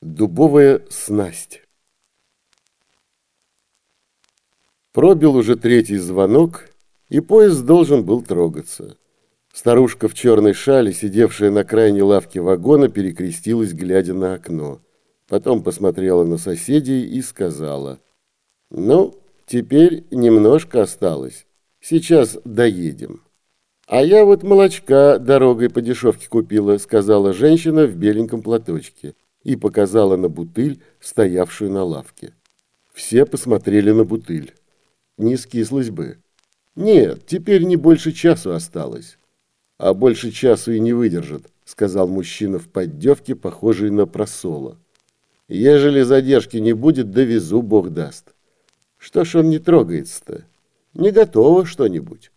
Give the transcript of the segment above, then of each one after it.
Дубовая снасть. Пробил уже третий звонок, и поезд должен был трогаться. Старушка в черной шале, сидевшая на крайней лавке вагона, перекрестилась, глядя на окно. Потом посмотрела на соседей и сказала, «Ну, теперь немножко осталось. Сейчас доедем». «А я вот молочка дорогой по дешевке купила», сказала женщина в беленьком платочке и показала на бутыль, стоявшую на лавке. Все посмотрели на бутыль. Не скислась бы. Нет, теперь не больше часу осталось. А больше часу и не выдержит, сказал мужчина в поддевке, похожий на просола. Ежели задержки не будет, довезу, Бог даст. Что ж он не трогается-то? Не готово что-нибудь.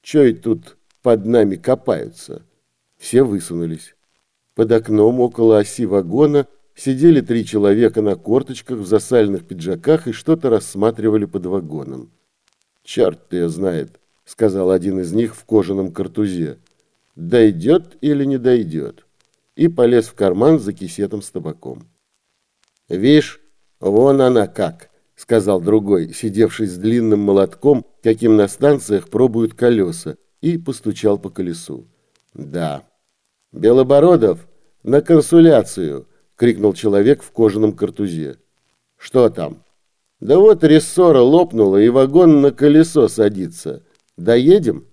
Че и тут под нами копаются? Все высунулись. Под окном около оси вагона сидели три человека на корточках в засальных пиджаках и что-то рассматривали под вагоном. «Черт ее знает», — сказал один из них в кожаном картузе. «Дойдет или не дойдет?» И полез в карман за кисетом с табаком. «Вишь, вон она как», — сказал другой, сидевший с длинным молотком, каким на станциях пробуют колеса, и постучал по колесу. «Да». «Белобородов, на консуляцию!» — крикнул человек в кожаном картузе. «Что там?» «Да вот рессора лопнула, и вагон на колесо садится. Доедем?»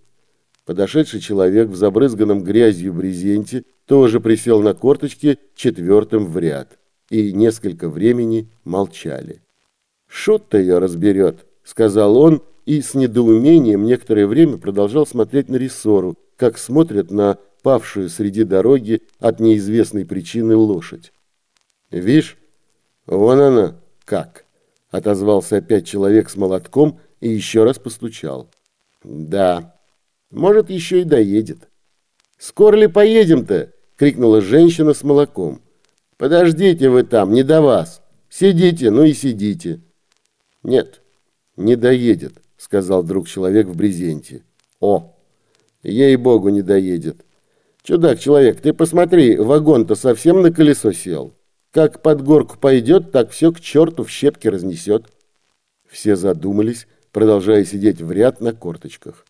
Подошедший человек в забрызганном грязью брезенте тоже присел на корточки четвертым в ряд. И несколько времени молчали. «Шут-то ее разберет», — сказал он, и с недоумением некоторое время продолжал смотреть на рессору, как смотрят на павшую среди дороги от неизвестной причины лошадь. «Вишь, вон она, как!» — отозвался опять человек с молотком и еще раз постучал. «Да, может, еще и доедет». «Скоро ли поедем-то?» — крикнула женщина с молоком. «Подождите вы там, не до вас. Сидите, ну и сидите». «Нет, не доедет», — сказал вдруг человек в брезенте. «О, ей-богу, не доедет. Чудак-человек, ты посмотри, вагон-то совсем на колесо сел. Как под горку пойдет, так все к черту в щепки разнесет. Все задумались, продолжая сидеть в ряд на корточках.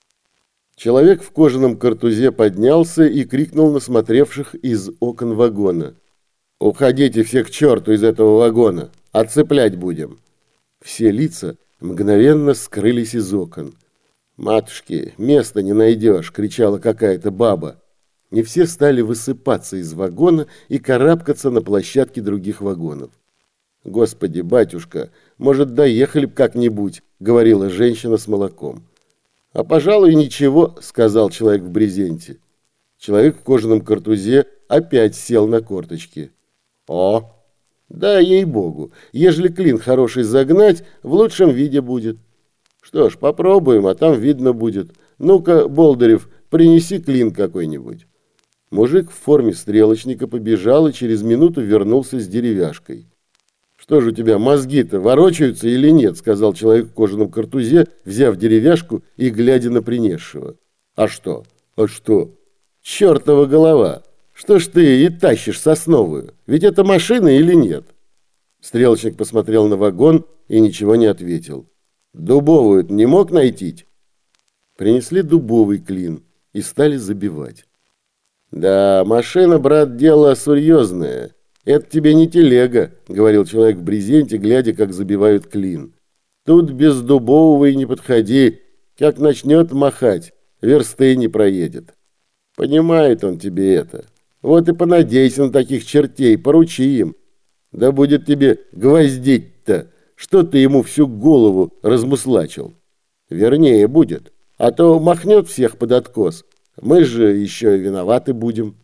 Человек в кожаном картузе поднялся и крикнул на смотревших из окон вагона. «Уходите все к черту из этого вагона! Отцеплять будем!» Все лица мгновенно скрылись из окон. «Матушки, места не найдешь!» — кричала какая-то баба и все стали высыпаться из вагона и карабкаться на площадке других вагонов. «Господи, батюшка, может, доехали б как-нибудь», — говорила женщина с молоком. «А, пожалуй, ничего», — сказал человек в брезенте. Человек в кожаном картузе опять сел на корточки. «О, да, ей-богу, ежели клин хороший загнать, в лучшем виде будет». «Что ж, попробуем, а там видно будет. Ну-ка, Болдырев, принеси клин какой-нибудь». Мужик в форме стрелочника побежал и через минуту вернулся с деревяшкой. «Что же у тебя, мозги-то ворочаются или нет?» сказал человек в кожаном картузе, взяв деревяшку и глядя на принесшего. «А что? А что? Чертова голова! Что ж ты и тащишь сосновую? Ведь это машина или нет?» Стрелочник посмотрел на вагон и ничего не ответил. «Дубовую не мог найти?» Принесли дубовый клин и стали забивать. «Да, машина, брат, дело серьезное. Это тебе не телега», — говорил человек в брезенте, глядя, как забивают клин. «Тут без дубового и не подходи. Как начнет махать, версты не проедет». Понимает он тебе это. Вот и понадейся на таких чертей, поручи им. Да будет тебе гвоздить-то, что ты ему всю голову размуслачил. Вернее будет, а то махнет всех под откос, мы же еще виноваты будем.